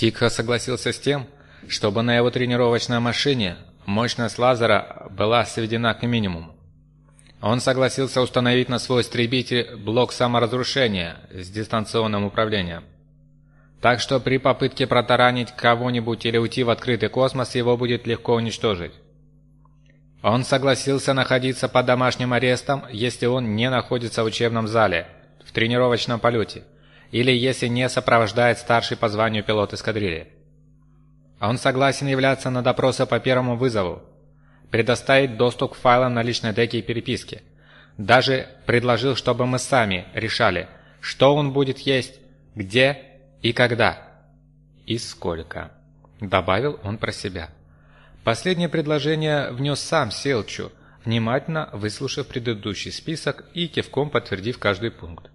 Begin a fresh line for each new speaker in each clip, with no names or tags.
Тикха согласился с тем, чтобы на его тренировочной машине мощность лазера была сведена к минимуму. Он согласился установить на свой истребитель блок саморазрушения с дистанционным управлением. Так что при попытке протаранить кого-нибудь или уйти в открытый космос его будет легко уничтожить. Он согласился находиться под домашним арестом, если он не находится в учебном зале, в тренировочном полете, или если не сопровождает старший по званию пилот эскадрильи. Он согласен являться на допросы по первому вызову, предоставить доступ к файлам на личной деке и переписке. Даже предложил, чтобы мы сами решали, что он будет есть, где и когда. И сколько. Добавил он про себя. Последнее предложение внес сам Селчу, внимательно выслушав предыдущий список и кивком подтвердив каждый пункт.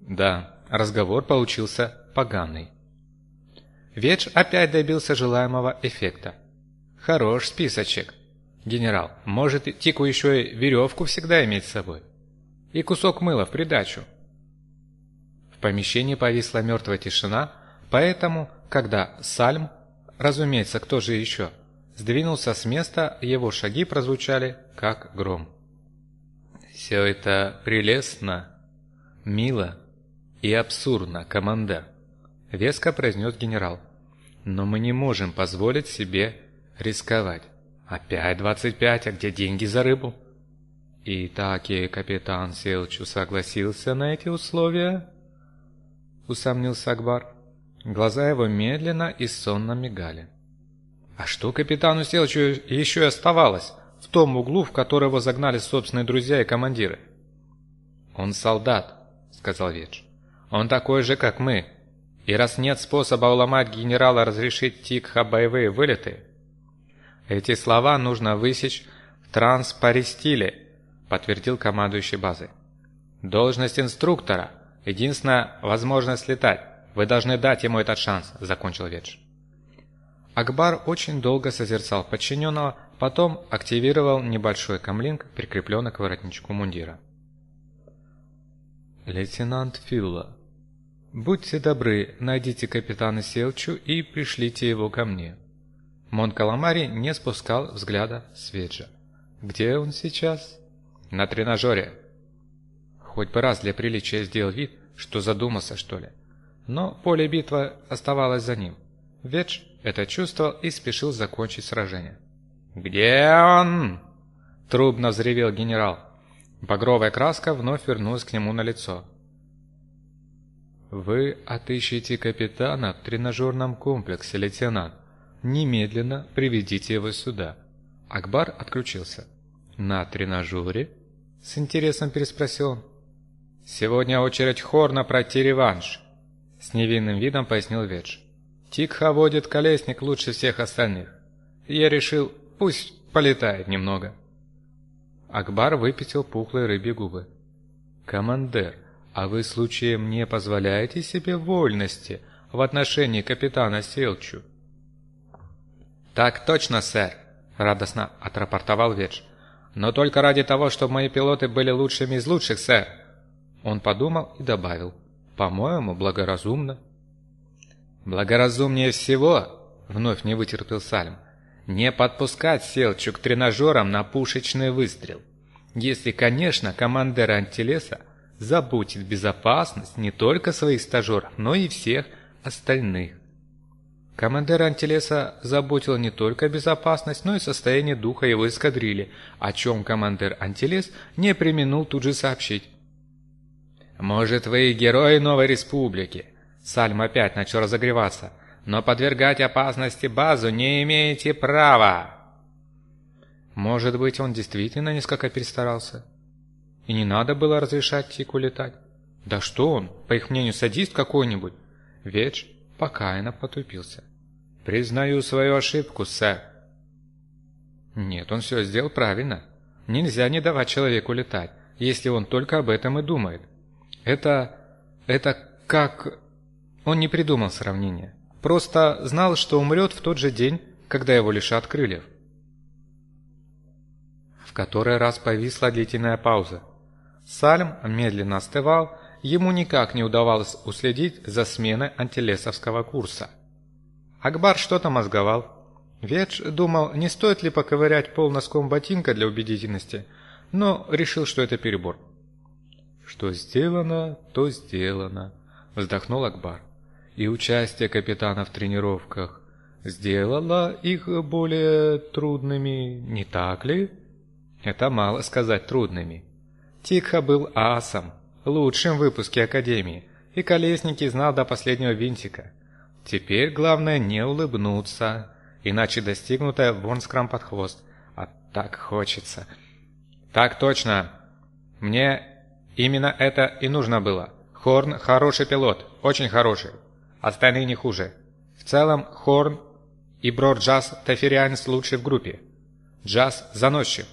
Да, разговор получился поганый. Ведж опять добился желаемого эффекта. Хорош списочек. Генерал, может Тику еще и веревку всегда иметь с собой? И кусок мыла в придачу. В помещении повисла мертвая тишина, поэтому, когда Сальм, разумеется, кто же еще, сдвинулся с места, его шаги прозвучали, как гром. «Все это прелестно, мило и абсурдно, командир», — веско произнес генерал. «Но мы не можем позволить себе рисковать. Опять двадцать пять, а где деньги за рыбу?» «И так и капитан Селчу согласился на эти условия?» — усомнился Акбар. Глаза его медленно и сонно мигали. А что капитану Селчу еще и оставалось в том углу, в который его загнали собственные друзья и командиры? «Он солдат», — сказал Ведж. «Он такой же, как мы. И раз нет способа уломать генерала разрешить Тикха боевые вылеты, эти слова нужно высечь в транспаристиле», — подтвердил командующий базой. «Должность инструктора — единственная возможность летать. Вы должны дать ему этот шанс», — закончил Ведж. Акбар очень долго созерцал подчиненного, потом активировал небольшой камлинг, прикрепленный к воротничку мундира. «Лейтенант Филла, будьте добры, найдите капитана Селчу и пришлите его ко мне». Мон Каламари не спускал взгляда с. «Где он сейчас?» «На тренажере». Хоть бы раз для приличия сделал вид, что задумался, что ли. Но поле битвы оставалось за ним. Ведж это чувствовал и спешил закончить сражение. «Где он?» – трубно взревел генерал. Багровая краска вновь вернулась к нему на лицо. «Вы отыщите капитана в тренажерном комплексе, лейтенант. Немедленно приведите его сюда». Акбар отключился. «На тренажере?» – с интересом переспросил он. «Сегодня очередь Хорна пройти реванш», – с невинным видом пояснил Ведж. Тикха водит колесник лучше всех остальных. Я решил, пусть полетает немного. Акбар выпятил пухлые рыбьи губы. «Командер, а вы случаем не позволяете себе вольности в отношении капитана Селчу?» «Так точно, сэр», — радостно отрапортовал Ведж. «Но только ради того, чтобы мои пилоты были лучшими из лучших, сэр». Он подумал и добавил. «По-моему, благоразумно». «Благоразумнее всего», — вновь не вытерпел Сальм, «не подпускать Селчу к тренажерам на пушечный выстрел. Если, конечно, командир антилеса заботит безопасность не только своих стажеров, но и всех остальных». Командир антилеса заботил не только безопасность, но и состояние духа его эскадрильи, о чем командир антилес не применул тут же сообщить. «Может, вы и герои новой республики?» Сальм опять начал разогреваться. «Но подвергать опасности базу не имеете права!» Может быть, он действительно несколько перестарался? И не надо было разрешать Тику летать? Да что он, по их мнению, садист какой-нибудь? Ведж покаянно потупился. «Признаю свою ошибку, сэр». Нет, он все сделал правильно. Нельзя не давать человеку летать, если он только об этом и думает. Это... это как... Он не придумал сравнения. Просто знал, что умрет в тот же день, когда его лишат крыльев. В который раз повисла длительная пауза. Сальм медленно остывал, ему никак не удавалось уследить за сменой антилесовского курса. Акбар что-то мозговал. Ведж думал, не стоит ли поковырять пол носком ботинка для убедительности, но решил, что это перебор. «Что сделано, то сделано», — вздохнул Акбар. «И участие капитана в тренировках сделало их более трудными, не так ли?» «Это мало сказать трудными. Тикха был асом, лучшим в выпуске Академии, и Колесники знал до последнего винтика. Теперь главное не улыбнуться, иначе достигнутое вонскрам под хвост. А так хочется. Так точно. Мне именно это и нужно было. Хорн хороший пилот, очень хороший. Остальные не хуже. В целом, Хорн и Брод Джаз Таферианец лучший в группе. Джаз заносчив.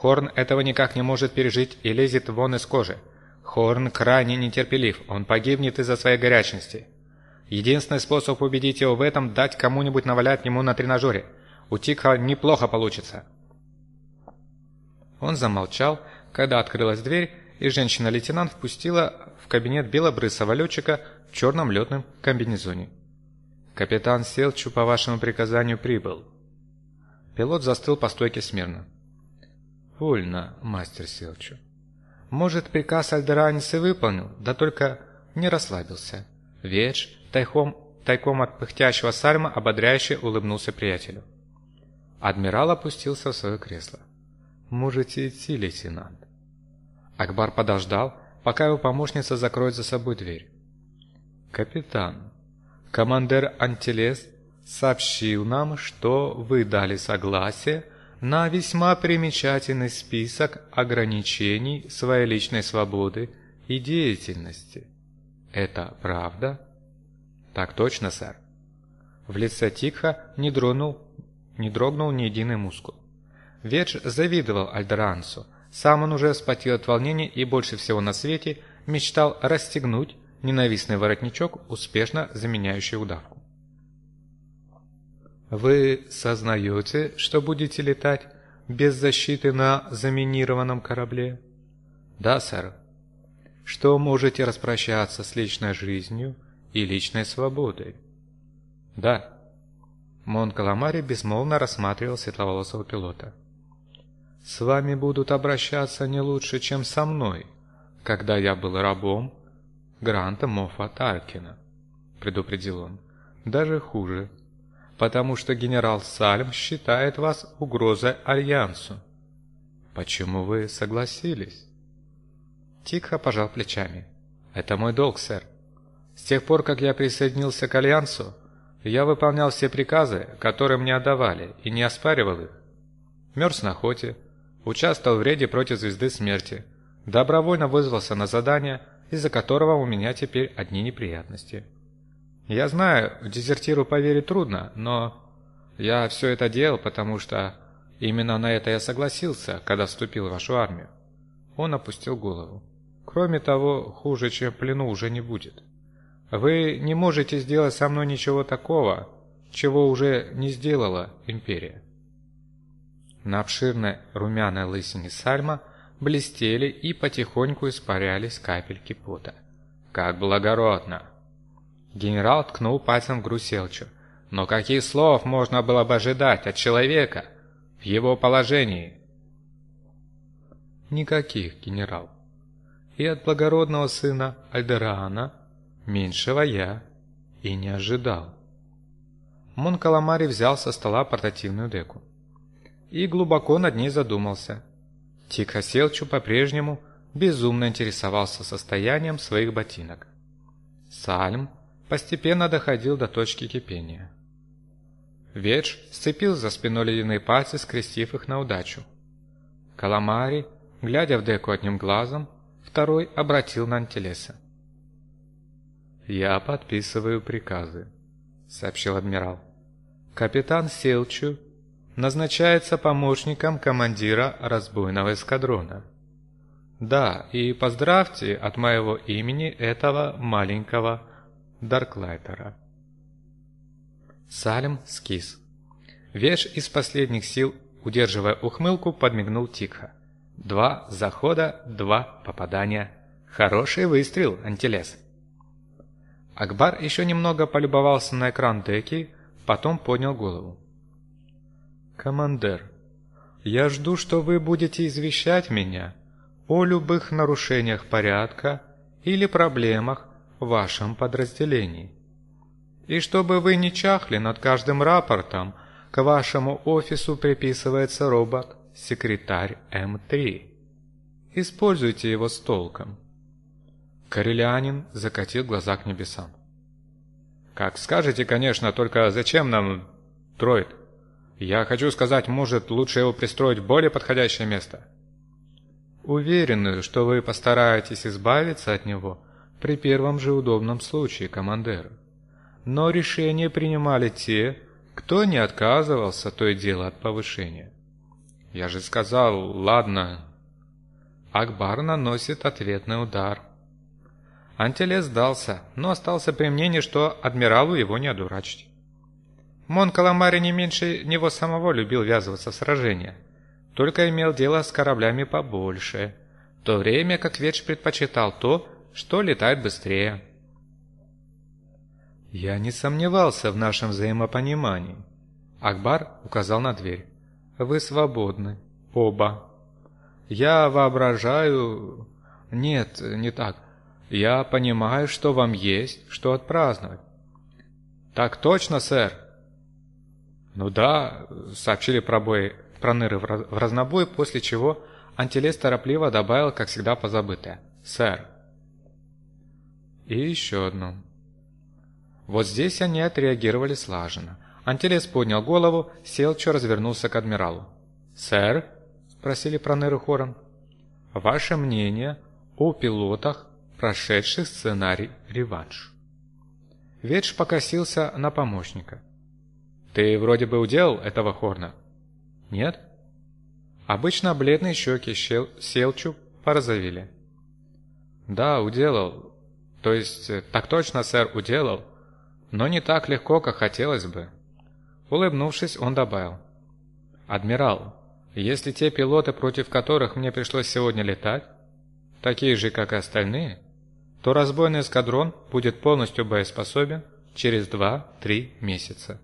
Хорн этого никак не может пережить и лезет вон из кожи. Хорн крайне нетерпелив, он погибнет из-за своей горячности. Единственный способ убедить его в этом – дать кому-нибудь навалять ему на тренажере. У Тикха неплохо получится. Он замолчал, когда открылась дверь, и женщина-лейтенант впустила в кабинет белобрысого летчика в черном летном комбинезоне. «Капитан Селчу по вашему приказанию прибыл». Пилот застыл по стойке смирно. «Вольно, мастер Селчу». Может, приказ Альдеранец и выполнил, да только не расслабился. Ведж, тайком, тайком от пыхтящего сальма, ободряюще улыбнулся приятелю. Адмирал опустился в свое кресло. «Можете идти, лейтенант». Акбар подождал, пока его помощница закроет за собой дверь. «Капитан, командир Антилес сообщил нам, что вы дали согласие на весьма примечательный список ограничений своей личной свободы и деятельности. Это правда? Так точно, сэр. В лице Тикха не дрогнул, не дрогнул ни единый мускул. Ведж завидовал Альдерансу. Сам он уже вспотел от волнения и больше всего на свете мечтал расстегнуть ненавистный воротничок, успешно заменяющий удавку. Вы сознаете, что будете летать без защиты на заминированном корабле? Да, сэр. Что можете распрощаться с личной жизнью и личной свободой? Да. Мон Каламари безмолвно рассматривал светловолосого пилота. «С вами будут обращаться не лучше, чем со мной, когда я был рабом Гранта Моффа Таркина», — предупредил он. «Даже хуже, потому что генерал Сальм считает вас угрозой Альянсу. Почему вы согласились? Тихо пожал плечами. Это мой долг, сэр. С тех пор, как я присоединился к Альянсу, я выполнял все приказы, которые мне отдавали, и не оспаривал их. Мерз на охоте, участвовал в рейде против Звезды Смерти, добровольно вызвался на задание, из-за которого у меня теперь одни неприятности. Я знаю, дезертиру поверить трудно, но я все это делал, потому что именно на это я согласился, когда вступил в вашу армию. Он опустил голову. Кроме того, хуже, чем плену, уже не будет. Вы не можете сделать со мной ничего такого, чего уже не сделала империя. На обширной румяной лысине Сальма блестели и потихоньку испарялись капельки пота. Как благородно! Генерал ткнул пальцем в грудь Селчу. Но каких слов можно было бы ожидать от человека в его положении? Никаких, генерал. И от благородного сына Альдераана меньшего я и не ожидал. Мон Каламари взял со стола портативную деку и глубоко над ней задумался. Тихо Селчу по-прежнему безумно интересовался состоянием своих ботинок. Сальм постепенно доходил до точки кипения. Ведж сцепил за спиной ледяные пальцы, скрестив их на удачу. Каламари, глядя в деку одним глазом, второй обратил на Антилеса. «Я подписываю приказы», — сообщил адмирал. «Капитан Селчу назначается помощником командира разбойного эскадрона. Да, и поздравьте от моего имени этого маленького Дарклайтера. Салем скис. Веш из последних сил, удерживая ухмылку, подмигнул тихо. Два захода, два попадания. Хороший выстрел, антилес. Акбар еще немного полюбовался на экран деки, потом поднял голову. «Командир, я жду, что вы будете извещать меня о любых нарушениях порядка или проблемах вашем подразделении. И чтобы вы не чахли над каждым рапортом, к вашему офису приписывается робот-секретарь М3. Используйте его с толком. Корелянин закатил глаза к небесам. «Как скажете, конечно, только зачем нам дроид? Я хочу сказать, может, лучше его пристроить в более подходящее место?» «Уверены, что вы постараетесь избавиться от него при первом же удобном случае, командир. Но решение принимали те, кто не отказывался то и дело от повышения. Я же сказал, ладно. Акбар наносит ответный удар. Антелес сдался, но остался при мнении, что адмиралу его не одурачить. Мон Каламари не меньше него самого любил ввязываться в сражения, только имел дело с кораблями побольше, в то время как Ветш предпочитал то, что летает быстрее. Я не сомневался в нашем взаимопонимании. Акбар указал на дверь. Вы свободны. Оба. Я воображаю... Нет, не так. Я понимаю, что вам есть, что отпраздновать. Так точно, сэр. Ну да, сообщили пробои проныры в разнобой, после чего Антилес торопливо добавил, как всегда, позабытое. Сэр. И еще одно. Вот здесь они отреагировали слаженно. Антилес поднял голову, Селчо развернулся к адмиралу. «Сэр?» – спросили проныры хором. «Ваше мнение о пилотах прошедший сценарий «Реванш». Ветш покосился на помощника. «Ты вроде бы уделал этого Хорна?» «Нет?» Обычно бледные щеки Селчу порозовели. «Да, уделал. То есть, так точно, сэр, уделал. Но не так легко, как хотелось бы». Улыбнувшись, он добавил. «Адмирал, если те пилоты, против которых мне пришлось сегодня летать, такие же, как и остальные, то разбойный эскадрон будет полностью боеспособен через 2-3 месяца.